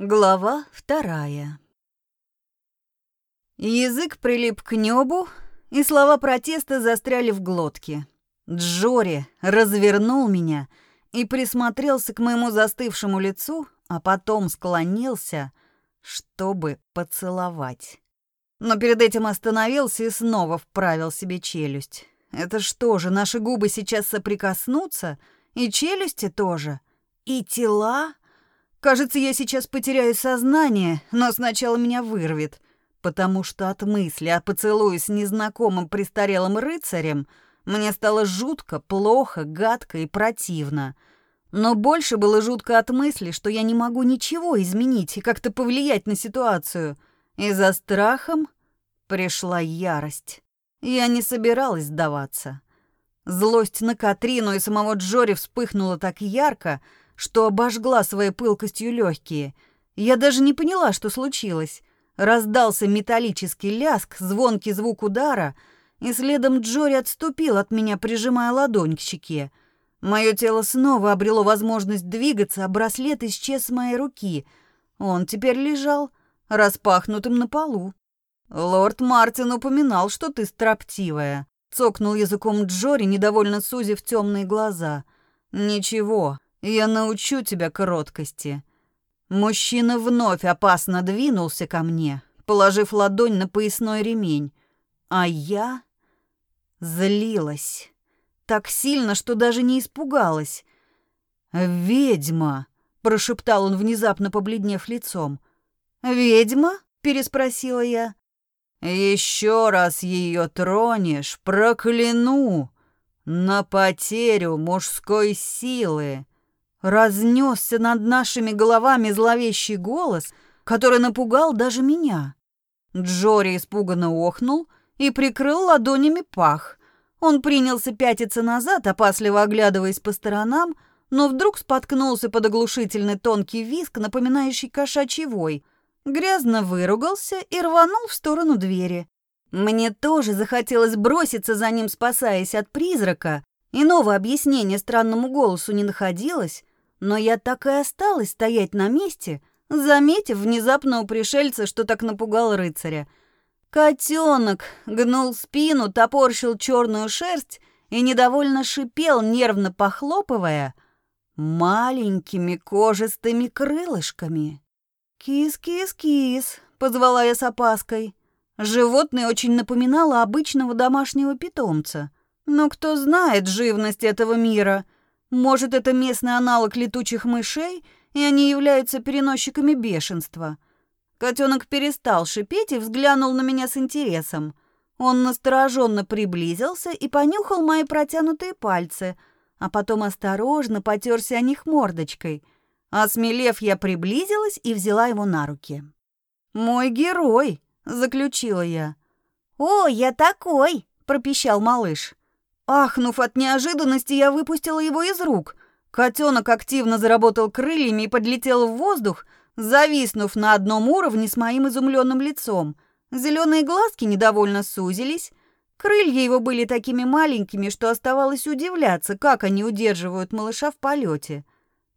Глава вторая. Язык прилип к небу, и слова протеста застряли в глотке. Джори развернул меня и присмотрелся к моему застывшему лицу, а потом склонился, чтобы поцеловать. Но перед этим остановился и снова вправил себе челюсть. Это что же, наши губы сейчас соприкоснутся? И челюсти тоже? И тела? Кажется, я сейчас потеряю сознание, но сначала меня вырвет, потому что от мысли о поцелуе с незнакомым престарелым рыцарем мне стало жутко, плохо, гадко и противно. Но больше было жутко от мысли, что я не могу ничего изменить и как-то повлиять на ситуацию. И за страхом пришла ярость. Я не собиралась сдаваться. Злость на Катрину и самого Джори вспыхнула так ярко, что обожгла своей пылкостью легкие. Я даже не поняла, что случилось. Раздался металлический ляск, звонкий звук удара, и следом Джори отступил от меня, прижимая ладонь к щеке. Мое тело снова обрело возможность двигаться, а браслет исчез с моей руки. Он теперь лежал распахнутым на полу. «Лорд Мартин упоминал, что ты строптивая», — цокнул языком Джори, недовольно сузив темные глаза. «Ничего, я научу тебя кроткости. Мужчина вновь опасно двинулся ко мне, положив ладонь на поясной ремень, а я злилась так сильно, что даже не испугалась. «Ведьма!» — прошептал он, внезапно побледнев лицом. «Ведьма?» — переспросила я. «Еще раз ее тронешь, прокляну на потерю мужской силы!» Разнесся над нашими головами зловещий голос, который напугал даже меня. Джори испуганно охнул и прикрыл ладонями пах. Он принялся пятиться назад, опасливо оглядываясь по сторонам, но вдруг споткнулся под оглушительный тонкий виск, напоминающий кошачий вой. Грязно выругался и рванул в сторону двери. Мне тоже захотелось броситься за ним, спасаясь от призрака. Иного объяснения странному голосу не находилось, но я так и осталась стоять на месте, заметив внезапно у пришельца, что так напугал рыцаря. Котенок гнул спину, топорщил черную шерсть и недовольно шипел, нервно похлопывая маленькими кожистыми крылышками. «Кис-кис-кис», — позвала я с опаской. Животное очень напоминало обычного домашнего питомца. Но кто знает живность этого мира — может, это местный аналог летучих мышей, и они являются переносчиками бешенства. Котенок перестал шипеть и взглянул на меня с интересом. Он настороженно приблизился и понюхал мои протянутые пальцы, а потом осторожно потерся о них мордочкой. Осмелев, я приблизилась и взяла его на руки. «Мой герой!» — заключила я. «О, я такой!» — пропищал малыш. Ахнув от неожиданности, я выпустила его из рук. Котенок активно заработал крыльями и подлетел в воздух, зависнув на одном уровне с моим изумленным лицом. Зеленые глазки недовольно сузились. Крылья его были такими маленькими, что оставалось удивляться, как они удерживают малыша в полете.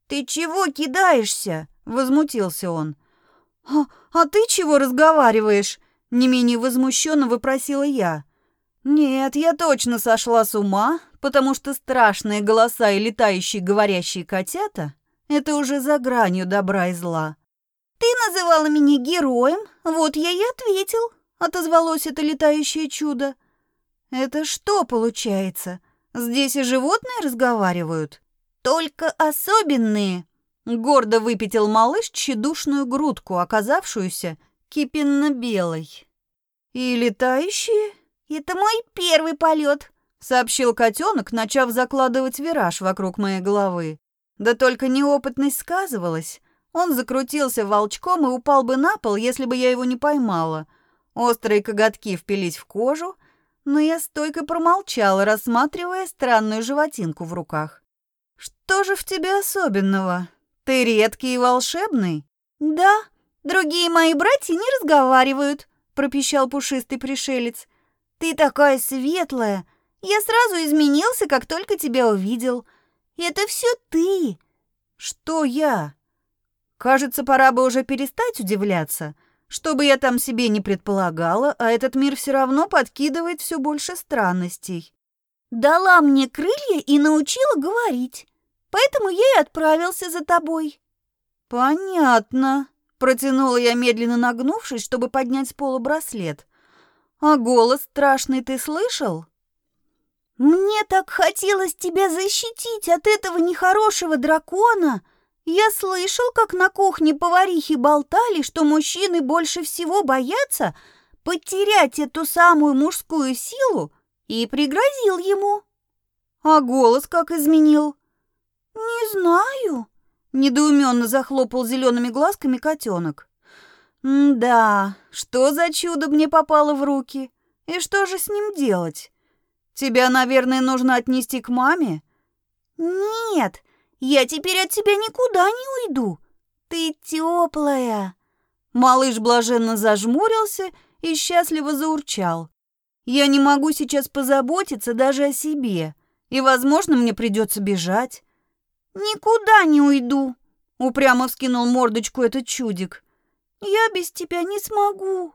«Ты чего кидаешься?» — возмутился он. «А, а ты чего разговариваешь?» — не менее возмущенно выпросила я. Нет, я точно сошла с ума, потому что страшные голоса и летающие говорящие котята — это уже за гранью добра и зла. «Ты называла меня героем, вот я и ответил», — отозвалось это летающее чудо. «Это что получается? Здесь и животные разговаривают?» «Только особенные», — гордо выпятил малыш тщедушную грудку, оказавшуюся кипенно-белой. «И летающие?» «Это мой первый полет», — сообщил котенок, начав закладывать вираж вокруг моей головы. Да только неопытность сказывалась. Он закрутился волчком и упал бы на пол, если бы я его не поймала. Острые коготки впились в кожу, но я стойко промолчала, рассматривая странную животинку в руках. «Что же в тебе особенного? Ты редкий и волшебный?» «Да, другие мои братья не разговаривают», — пропищал пушистый пришелец. Ты такая светлая. Я сразу изменился, как только тебя увидел. Это все ты. Что я? Кажется, пора бы уже перестать удивляться. Что бы я там себе не предполагала, а этот мир все равно подкидывает все больше странностей. Дала мне крылья и научила говорить. Поэтому я и отправился за тобой. Понятно. Протянула я, медленно нагнувшись, чтобы поднять с пола браслет. А голос страшный ты слышал? Мне так хотелось тебя защитить от этого нехорошего дракона. Я слышал, как на кухне поварихи болтали, что мужчины больше всего боятся потерять эту самую мужскую силу, и пригрозил ему. А голос как изменил? Не знаю. Недоуменно захлопал зелеными глазками котенок. «Да, что за чудо мне попало в руки? И что же с ним делать? Тебя, наверное, нужно отнести к маме?» «Нет, я теперь от тебя никуда не уйду. Ты теплая. Малыш блаженно зажмурился и счастливо заурчал. «Я не могу сейчас позаботиться даже о себе, и, возможно, мне придется бежать». «Никуда не уйду», — упрямо вскинул мордочку этот чудик. «Я без тебя не смогу».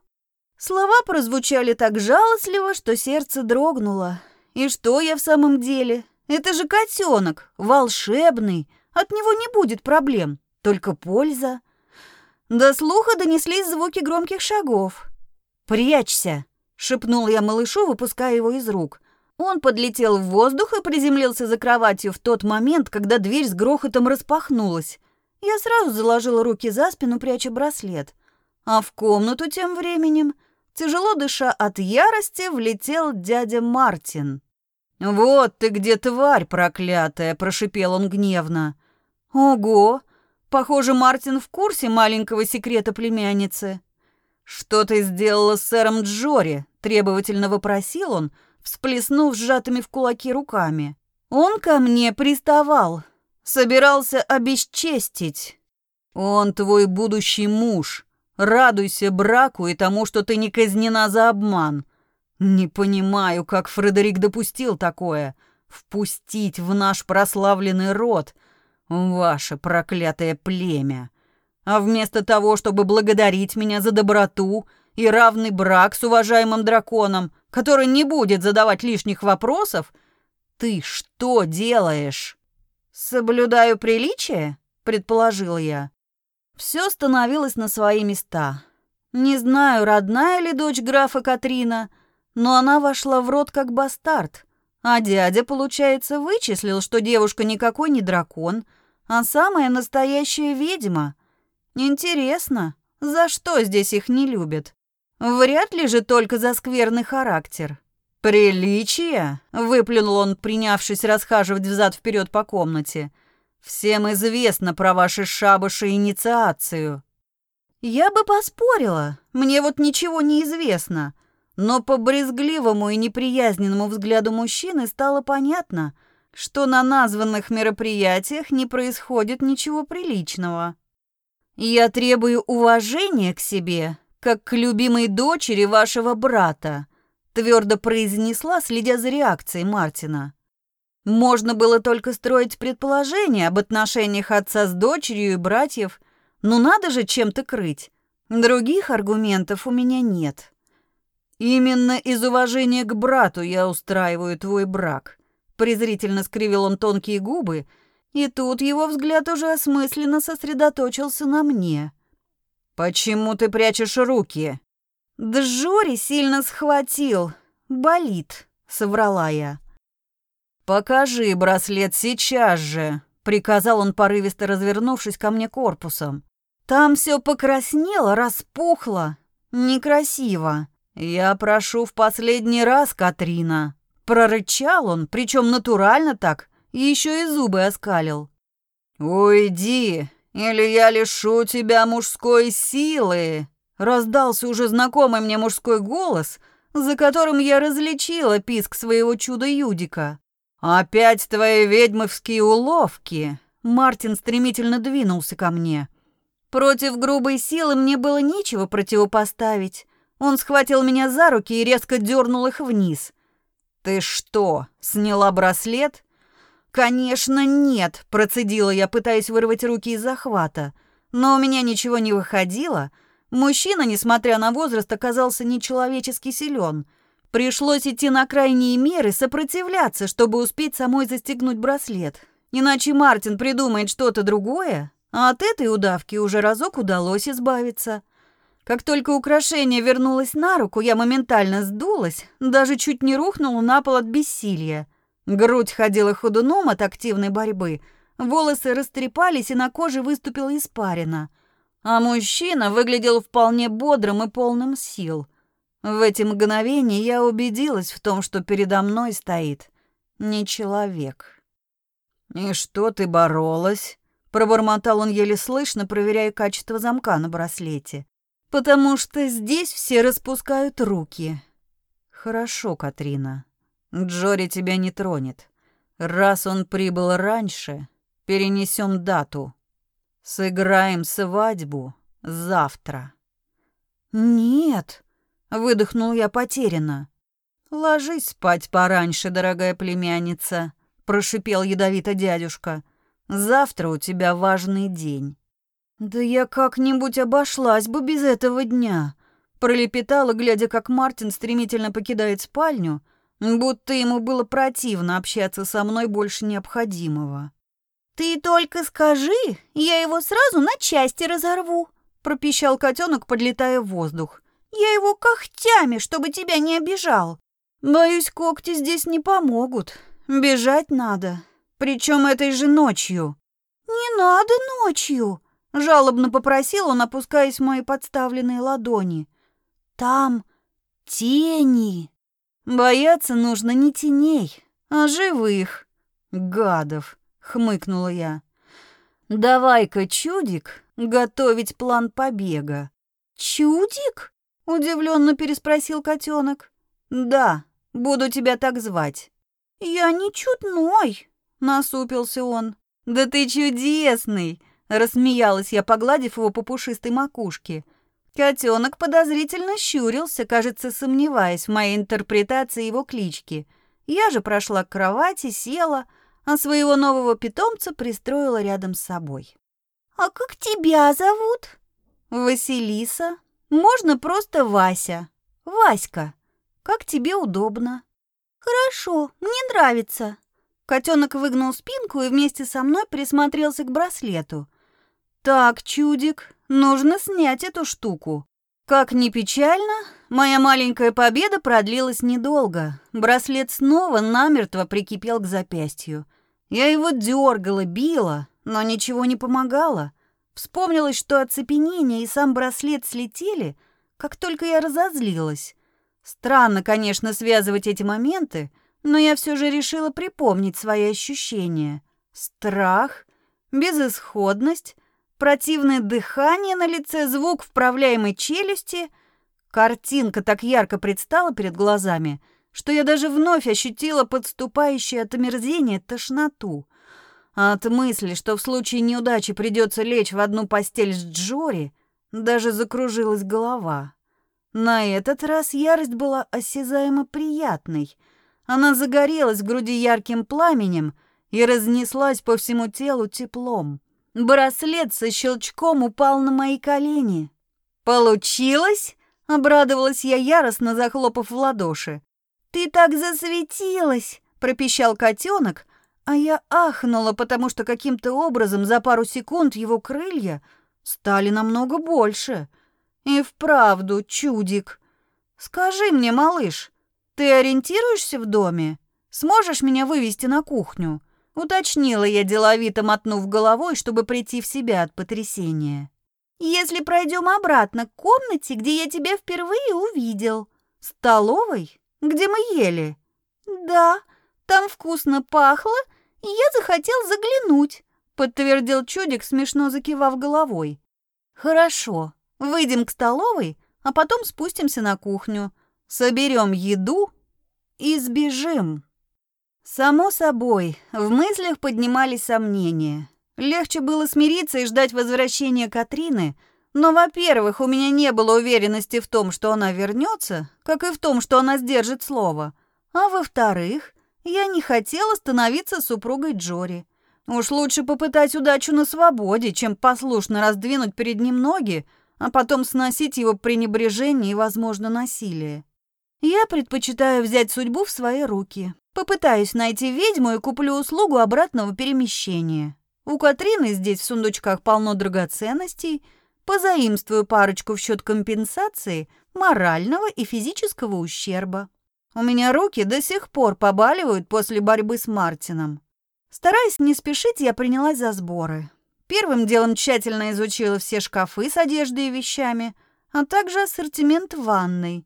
Слова прозвучали так жалостливо, что сердце дрогнуло. И что я в самом деле? Это же котенок, волшебный. От него не будет проблем, только польза. До слуха донеслись звуки громких шагов. «Прячься!» — шепнул я малышу, выпуская его из рук. Он подлетел в воздух и приземлился за кроватью в тот момент, когда дверь с грохотом распахнулась. Я сразу заложила руки за спину, пряча браслет. А в комнату тем временем, тяжело дыша от ярости, влетел дядя Мартин. «Вот ты где, тварь проклятая!» – прошипел он гневно. «Ого! Похоже, Мартин в курсе маленького секрета племянницы». «Что ты сделала с сэром Джори?» – требовательно вопросил он, всплеснув сжатыми в кулаки руками. «Он ко мне приставал, собирался обесчестить. Он твой будущий муж. Радуйся браку и тому, что ты не казнена за обман. Не понимаю, как Фредерик допустил такое. Впустить в наш прославленный род ваше проклятое племя. А вместо того, чтобы благодарить меня за доброту и равный брак с уважаемым драконом, который не будет задавать лишних вопросов, ты что делаешь? Соблюдаю приличие, предположил я. Все становилось на свои места. Не знаю, родная ли дочь графа Катрина, но она вошла в рот как бастард. А дядя, получается, вычислил, что девушка никакой не дракон, а самая настоящая ведьма. Интересно, за что здесь их не любят? Вряд ли же только за скверный характер. «Приличие?» — выплюнул он, принявшись расхаживать взад-вперед по комнате. «Всем известно про ваши шабаши инициацию». «Я бы поспорила. Мне вот ничего не известно. Но по брезгливому и неприязненному взгляду мужчины стало понятно, что на названных мероприятиях не происходит ничего приличного. «Я требую уважения к себе, как к любимой дочери вашего брата», твердо произнесла, следя за реакцией Мартина. Можно было только строить предположения об отношениях отца с дочерью и братьев, но надо же чем-то крыть. Других аргументов у меня нет. «Именно из уважения к брату я устраиваю твой брак», — презрительно скривил он тонкие губы, и тут его взгляд уже осмысленно сосредоточился на мне. «Почему ты прячешь руки?» «Джори сильно схватил. Болит», — соврала я. «Покажи браслет сейчас же», — приказал он, порывисто развернувшись ко мне корпусом. «Там все покраснело, распухло. Некрасиво. «Я прошу в последний раз, Катрина!» Прорычал он, причем натурально так, еще и зубы оскалил. «Уйди, или я лишу тебя мужской силы!» Раздался уже знакомый мне мужской голос, за которым я различила писк своего чуда-юдика. «Опять твои ведьмовские уловки!» Мартин стремительно двинулся ко мне. Против грубой силы мне было нечего противопоставить. Он схватил меня за руки и резко дернул их вниз. «Ты что, сняла браслет?» «Конечно, нет», — процедила я, пытаясь вырвать руки из захвата. но у меня ничего не выходило. Мужчина, несмотря на возраст, оказался нечеловечески силен. Пришлось идти на крайние меры, сопротивляться, чтобы успеть самой застегнуть браслет. Иначе Мартин придумает что-то другое, а от этой удавки уже разок удалось избавиться. Как только украшение вернулось на руку, я моментально сдулась, даже чуть не рухнула на пол от бессилия. Грудь ходила ходуном от активной борьбы, волосы растрепались, и на коже выступила испарина. А мужчина выглядел вполне бодрым и полным сил. В эти мгновения я убедилась в том, что передо мной стоит не человек. «И что ты боролась?» — пробормотал он еле слышно, проверяя качество замка на браслете потому что здесь все распускают руки. Хорошо, Катрина. Джори тебя не тронет. Раз он прибыл раньше, перенесем дату. Сыграем свадьбу завтра. Нет, выдохнул я потерянно. Ложись спать пораньше, дорогая племянница, прошипел ядовито дядюшка. Завтра у тебя важный день. «Да я как-нибудь обошлась бы без этого дня», — пролепетала, глядя, как Мартин стремительно покидает спальню, будто ему было противно общаться со мной больше необходимого. «Ты только скажи, я его сразу на части разорву», — пропищал котенок, подлетая в воздух. «Я его когтями, чтобы тебя не обижал». «Боюсь, когти здесь не помогут. Бежать надо, причем этой же ночью». «Не надо ночью», Жалобно попросил он, опускаясь в мои подставленные ладони. «Там тени!» «Бояться нужно не теней, а живых, гадов!» — хмыкнула я. «Давай-ка, чудик, готовить план побега». «Чудик?» — удивленно переспросил котенок. «Да, буду тебя так звать». «Я не чудной», — насупился он. «Да ты чудесный!» Рассмеялась я, погладив его по пушистой макушке. Котенок подозрительно щурился, кажется, сомневаясь в моей интерпретации его клички. Я же прошла к кровати, села, а своего нового питомца пристроила рядом с собой. «А как тебя зовут?» «Василиса. Можно просто Вася. Васька. Как тебе удобно». «Хорошо, мне нравится». Котенок выгнул спинку и вместе со мной присмотрелся к браслету. «Так, чудик, нужно снять эту штуку». Как ни печально, моя маленькая победа продлилась недолго. Браслет снова намертво прикипел к запястью. Я его дергала, била, но ничего не помогало. Вспомнилось, что оцепенение и сам браслет слетели, как только я разозлилась. Странно, конечно, связывать эти моменты, но я все же решила припомнить свои ощущения. Страх, безысходность, противное дыхание на лице, звук вправляемой челюсти. Картинка так ярко предстала перед глазами, что я даже вновь ощутила подступающее от омерзения тошноту. А от мысли, что в случае неудачи придется лечь в одну постель с Джори, даже закружилась голова. На этот раз ярость была осязаемо приятной. Она загорелась в груди ярким пламенем и разнеслась по всему телу теплом. Браслет со щелчком упал на мои колени. «Получилось?» — обрадовалась я яростно, захлопав в ладоши. «Ты так засветилась!» — пропищал котенок, а я ахнула, потому что каким-то образом за пару секунд его крылья стали намного больше. И вправду чудик. Скажи мне, малыш, ты ориентируешься в доме? Сможешь меня вывести на кухню? Уточнила я деловито, мотнув головой, чтобы прийти в себя от потрясения. «Если пройдем обратно к комнате, где я тебя впервые увидел. Столовой? Где мы ели?» «Да, там вкусно пахло, и я захотел заглянуть», подтвердил чудик, смешно закивав головой. «Хорошо, выйдем к столовой, а потом спустимся на кухню, соберем еду и сбежим». Само собой, в мыслях поднимались сомнения. Легче было смириться и ждать возвращения Катрины, но, во-первых, у меня не было уверенности в том, что она вернется, как и в том, что она сдержит слово. А во-вторых, я не хотела становиться супругой Джори. Уж лучше попытать удачу на свободе, чем послушно раздвинуть перед ним ноги, а потом сносить его пренебрежение и, возможно, насилие. Я предпочитаю взять судьбу в свои руки. Попытаюсь найти ведьму и куплю услугу обратного перемещения. У Катрины здесь в сундучках полно драгоценностей. Позаимствую парочку в счет компенсации морального и физического ущерба. У меня руки до сих пор побаливают после борьбы с Мартином. Стараясь не спешить, я принялась за сборы. Первым делом тщательно изучила все шкафы с одеждой и вещами, а также ассортимент ванной.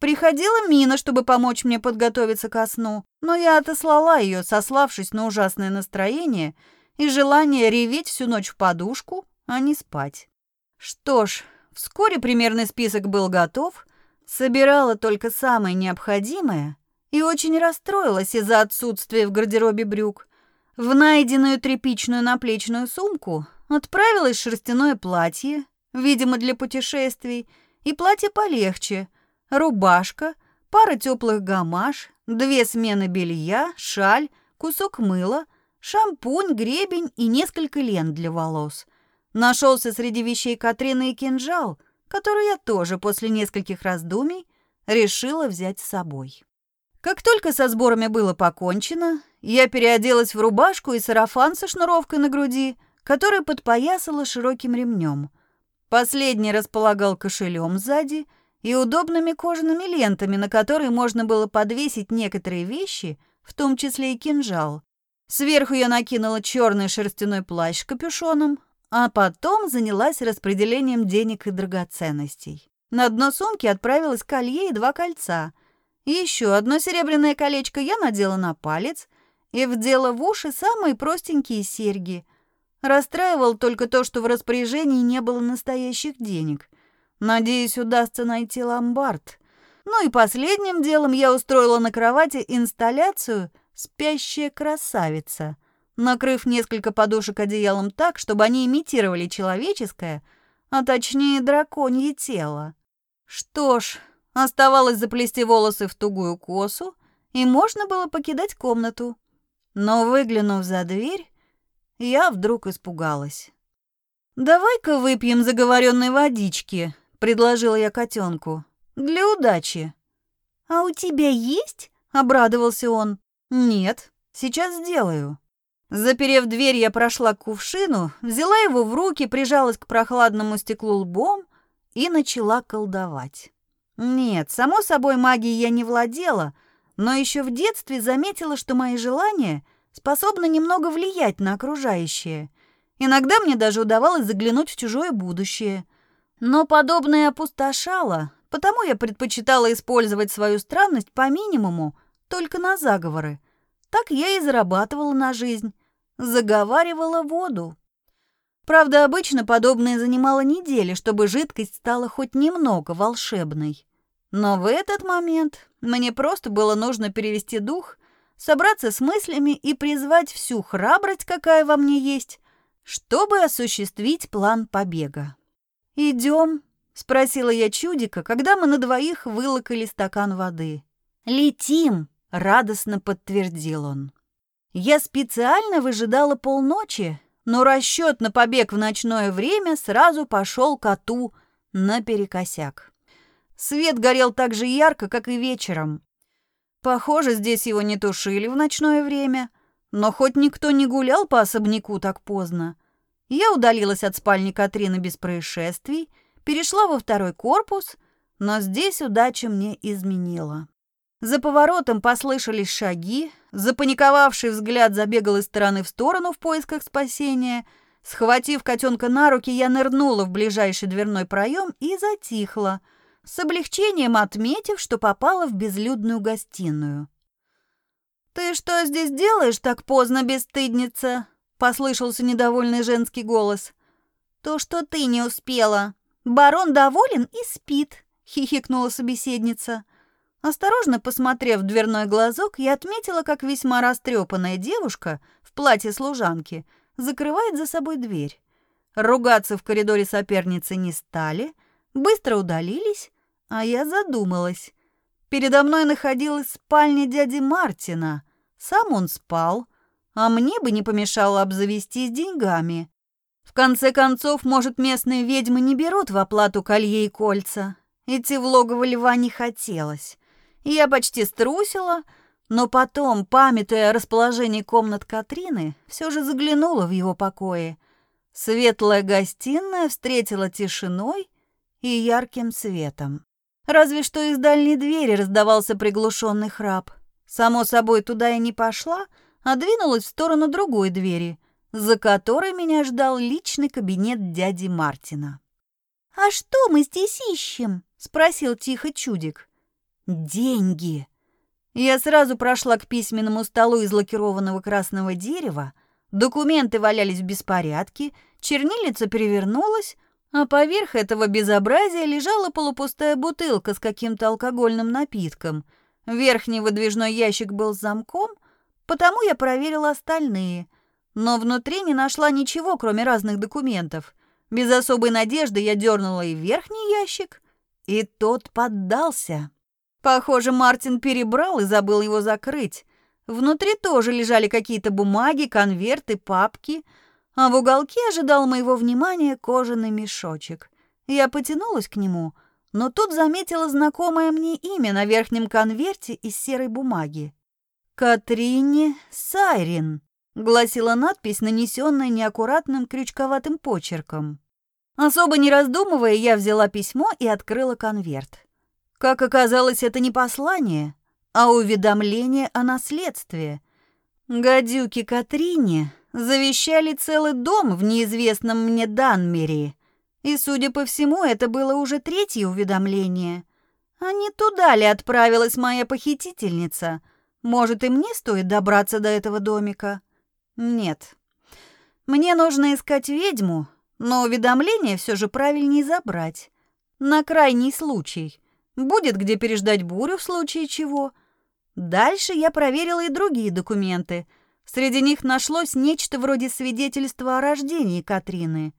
Приходила Мина, чтобы помочь мне подготовиться ко сну, но я отослала ее, сославшись на ужасное настроение и желание реветь всю ночь в подушку, а не спать. Что ж, вскоре примерный список был готов, собирала только самое необходимое и очень расстроилась из-за отсутствия в гардеробе брюк – в найденную тряпичную наплечную сумку отправилось шерстяное платье, видимо, для путешествий, и платье полегче, рубашка, пара теплых гамаш, две смены белья, шаль, кусок мыла, шампунь, гребень и несколько лент для волос. Нашелся среди вещей Катрины и кинжал, который я тоже после нескольких раздумий решила взять с собой. Как только со сборами было покончено, я переоделась в рубашку и сарафан со шнуровкой на груди, который подпоясала широким ремнем. Последний располагал кошелем сзади и удобными кожаными лентами, на которые можно было подвесить некоторые вещи, в том числе и кинжал. Сверху я накинула черный шерстяной плащ с капюшоном, а потом занялась распределением денег и драгоценностей. На дно сумки отправилось колье и два кольца — еще одно серебряное колечко я надела на палец и вдела в уши самые простенькие серьги. Расстраивал только то, что в распоряжении не было настоящих денег. Надеюсь, удастся найти ломбард. Ну и последним делом я устроила на кровати инсталляцию «Спящая красавица», накрыв несколько подушек одеялом так, чтобы они имитировали человеческое, а точнее драконье тело. Что ж, Оставалось заплести волосы в тугую косу, и можно было покидать комнату. Но, выглянув за дверь, я вдруг испугалась. «Давай-ка выпьем заговоренной водички», — предложила я котенку. «Для удачи». «А у тебя есть?» — обрадовался он. «Нет, сейчас сделаю». Заперев дверь, я прошла к кувшину, взяла его в руки, прижалась к прохладному стеклу лбом и начала колдовать. Нет, само собой, магией я не владела, но еще в детстве заметила, что мои желания способны немного влиять на окружающее. Иногда мне даже удавалось заглянуть в чужое будущее. Но подобное опустошало, потому я предпочитала использовать свою странность по минимуму, только на заговоры. Так я и зарабатывала на жизнь. Заговаривала воду. Правда, обычно подобное занимало недели, чтобы жидкость стала хоть немного волшебной. Но в этот момент мне просто было нужно перевести дух, собраться с мыслями и призвать всю храбрость, какая во мне есть, чтобы осуществить план побега. «Идем?» — спросила я чудика, когда мы на двоих вылокали стакан воды. «Летим!» — радостно подтвердил он. Я специально выжидала полночи, но расчет на побег в ночное время сразу пошел коту наперекосяк. Свет горел так же ярко, как и вечером. Похоже, здесь его не тушили в ночное время, но хоть никто не гулял по особняку так поздно. Я удалилась от спальни Катрины без происшествий, перешла во второй корпус, но здесь удача мне изменила. За поворотом послышались шаги, запаниковавший взгляд забегал из стороны в сторону в поисках спасения. Схватив котенка на руки, я нырнула в ближайший дверной проем и затихла, с облегчением отметив, что попала в безлюдную гостиную. «Ты что здесь делаешь так поздно, бесстыдница?» — послышался недовольный женский голос. «То, что ты не успела. Барон доволен и спит», — хихикнула собеседница. Осторожно посмотрев в дверной глазок, я отметила, как весьма растрепанная девушка в платье служанки закрывает за собой дверь. Ругаться в коридоре соперницы не стали, быстро удалились, а я задумалась. Передо мной находилась спальня дяди Мартина. Сам он спал, а мне бы не помешало обзавестись деньгами. В конце концов, может, местные ведьмы не берут в оплату колье и кольца. Идти в логово льва не хотелось. Я почти струсила, но потом, памятуя о расположении комнат Катрины, все же заглянула в его покои. Светлая гостиная встретила тишиной и ярким светом. Разве что из дальней двери раздавался приглушенный храп. Само собой, туда я не пошла, а двинулась в сторону другой двери, за которой меня ждал личный кабинет дяди Мартина. «А что мы здесь ищем?» — спросил тихо чудик. «Деньги!» Я сразу прошла к письменному столу из лакированного красного дерева, документы валялись в беспорядке, чернильница перевернулась, а поверх этого безобразия лежала полупустая бутылка с каким-то алкогольным напитком. Верхний выдвижной ящик был с замком, потому я проверила остальные, но внутри не нашла ничего, кроме разных документов. Без особой надежды я дернула и верхний ящик, и тот поддался. Похоже, Мартин перебрал и забыл его закрыть. Внутри тоже лежали какие-то бумаги, конверты, папки, а в уголке ожидал моего внимания кожаный мешочек. Я потянулась к нему, но тут заметила знакомое мне имя на верхнем конверте из серой бумаги. «Катрине Сайрин», — гласила надпись, нанесенная неаккуратным крючковатым почерком. Особо не раздумывая, я взяла письмо и открыла конверт. Как оказалось, это не послание, а уведомление о наследстве. Гадюки Катрине завещали целый дом в неизвестном мне Данмере, и, судя по всему, это было уже третье уведомление. А не туда ли отправилась моя похитительница? Может, и мне стоит добраться до этого домика? Нет. Мне нужно искать ведьму, но уведомление все же правильнее забрать. На крайний случай. Будет где переждать бурю в случае чего. Дальше я проверила и другие документы. Среди них нашлось нечто вроде свидетельства о рождении Катрины.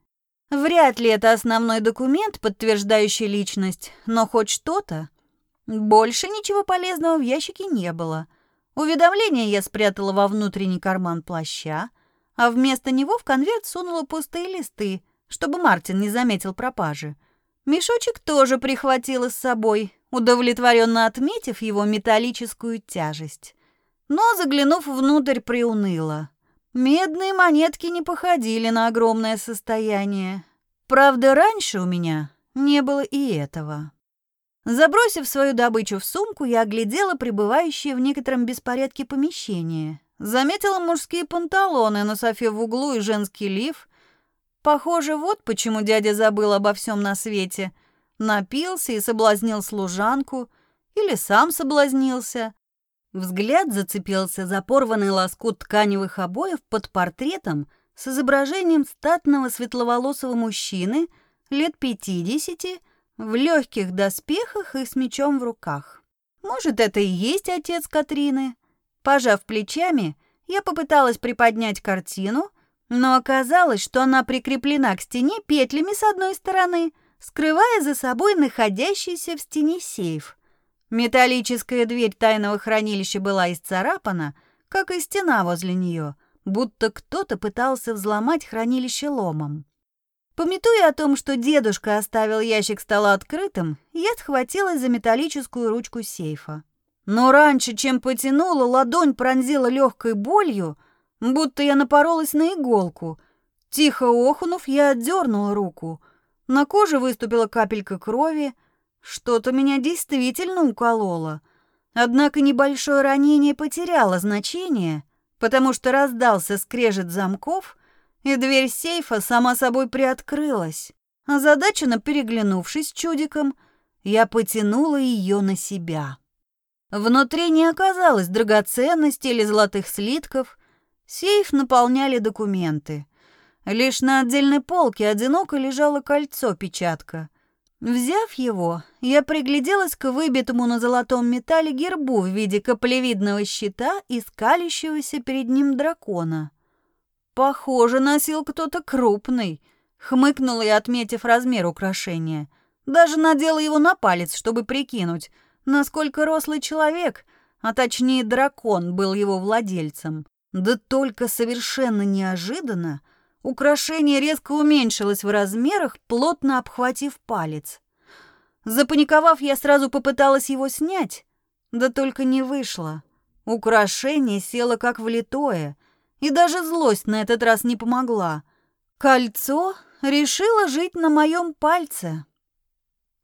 Вряд ли это основной документ, подтверждающий личность, но хоть что-то. Больше ничего полезного в ящике не было. Уведомление я спрятала во внутренний карман плаща, а вместо него в конверт сунула пустые листы, чтобы Мартин не заметил пропажи. Мешочек тоже прихватила с собой, удовлетворенно отметив его металлическую тяжесть. Но, заглянув внутрь, приуныла. Медные монетки не походили на огромное состояние. Правда, раньше у меня не было и этого. Забросив свою добычу в сумку, я оглядела пребывающее в некотором беспорядке помещение. Заметила мужские панталоны на софе в углу и женский лиф, Похоже, вот почему дядя забыл обо всем на свете. Напился и соблазнил служанку, или сам соблазнился. Взгляд зацепился за порванный лоскут тканевых обоев под портретом с изображением статного светловолосого мужчины лет пятидесяти в легких доспехах и с мечом в руках. Может, это и есть отец Катрины? Пожав плечами, я попыталась приподнять картину, но оказалось, что она прикреплена к стене петлями с одной стороны, скрывая за собой находящийся в стене сейф. Металлическая дверь тайного хранилища была исцарапана, как и стена возле нее, будто кто-то пытался взломать хранилище ломом. Пометуя о том, что дедушка оставил ящик стола открытым, я схватилась за металлическую ручку сейфа. Но раньше, чем потянула, ладонь пронзила легкой болью, будто я напоролась на иголку. Тихо охнув, я отдернула руку. На коже выступила капелька крови. Что-то меня действительно укололо. Однако небольшое ранение потеряло значение, потому что раздался скрежет замков, и дверь сейфа сама собой приоткрылась. Озадаченно переглянувшись чудиком, я потянула ее на себя. Внутри не оказалось драгоценностей или золотых слитков — Сейф наполняли документы. Лишь на отдельной полке одиноко лежало кольцо-печатка. Взяв его, я пригляделась к выбитому на золотом металле гербу в виде каплевидного щита и скалящегося перед ним дракона. Похоже, носил кто-то крупный. Хмыкнула я, отметив размер украшения. Даже надела его на палец, чтобы прикинуть, насколько рослый человек, а точнее дракон, был его владельцем. Да только совершенно неожиданно украшение резко уменьшилось в размерах, плотно обхватив палец. Запаниковав, я сразу попыталась его снять, да только не вышло. Украшение село как влитое, и даже злость на этот раз не помогла. Кольцо решило жить на моем пальце.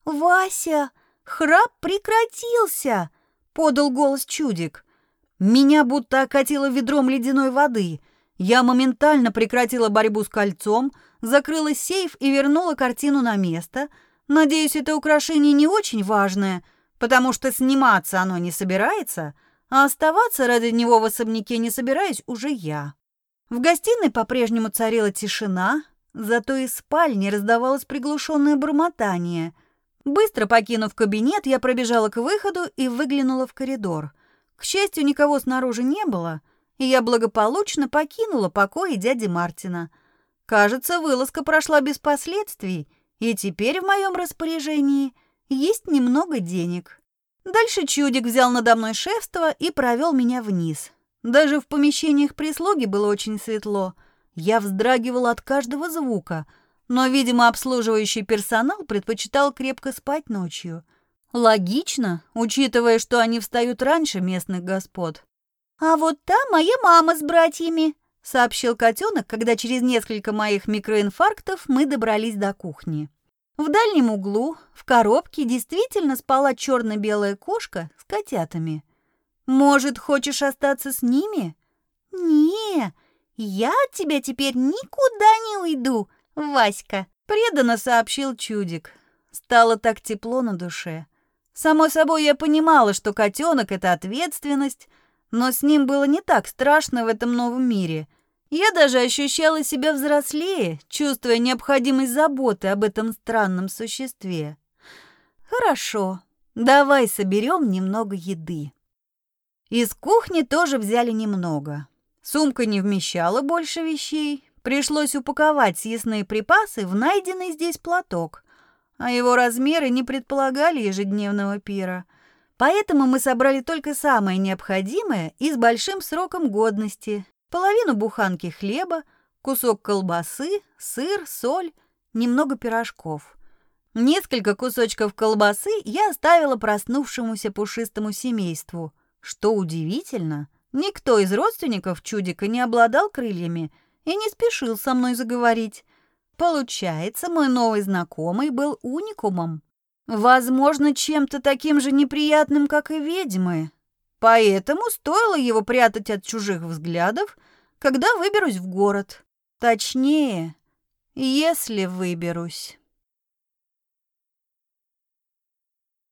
«Вася, храп прекратился!» — подал голос чудик. Меня будто окатило ведром ледяной воды. Я моментально прекратила борьбу с кольцом, закрыла сейф и вернула картину на место. Надеюсь, это украшение не очень важное, потому что сниматься оно не собирается — а оставаться ради него в особняке не собираюсь уже я. В гостиной по-прежнему царила тишина, зато из спальни раздавалось приглушенное бормотание. Быстро покинув кабинет, я пробежала к выходу и выглянула в коридор. К счастью, никого снаружи не было, и я благополучно покинула покои дяди Мартина. Кажется, вылазка прошла без последствий, и теперь в моем распоряжении есть немного денег. Дальше чудик взял надо мной шефство и провел меня вниз. Даже в помещениях прислуги было очень светло. Я вздрагивала от каждого звука, но, видимо, обслуживающий персонал предпочитал крепко спать ночью. Логично, учитывая, что они встают раньше местных господ. «А вот там моя мама с братьями», — сообщил котенок, когда через несколько моих микроинфарктов мы добрались до кухни. В дальнем углу, в коробке, действительно спала черно-белая кошка с котятами. Может, хочешь остаться с ними? Не, я от тебя теперь никуда не уйду, Васька, преданно сообщил чудик. Стало так тепло на душе. Само собой, я понимала, что котенок — это ответственность, но с ним было не так страшно в этом новом мире — я даже ощущала себя взрослее, чувствуя необходимость заботы об этом странном существе. Хорошо, давай соберем немного еды. Из кухни тоже взяли немного. Сумка не вмещала больше вещей. Пришлось упаковать съестные припасы в найденный здесь платок, а его размеры не предполагали ежедневного пира. Поэтому мы собрали только самое необходимое и с большим сроком годности, половину буханки хлеба, кусок колбасы, сыр, соль, немного пирожков. Несколько кусочков колбасы я оставила проснувшемуся пушистому семейству. Что удивительно, никто из родственников чудика не обладал крыльями и не спешил со мной заговорить. Получается, мой новый знакомый был уникумом. Возможно, чем-то таким же неприятным, как и ведьмы. Поэтому стоило его прятать от чужих взглядов, когда выберусь в город. Точнее, если выберусь.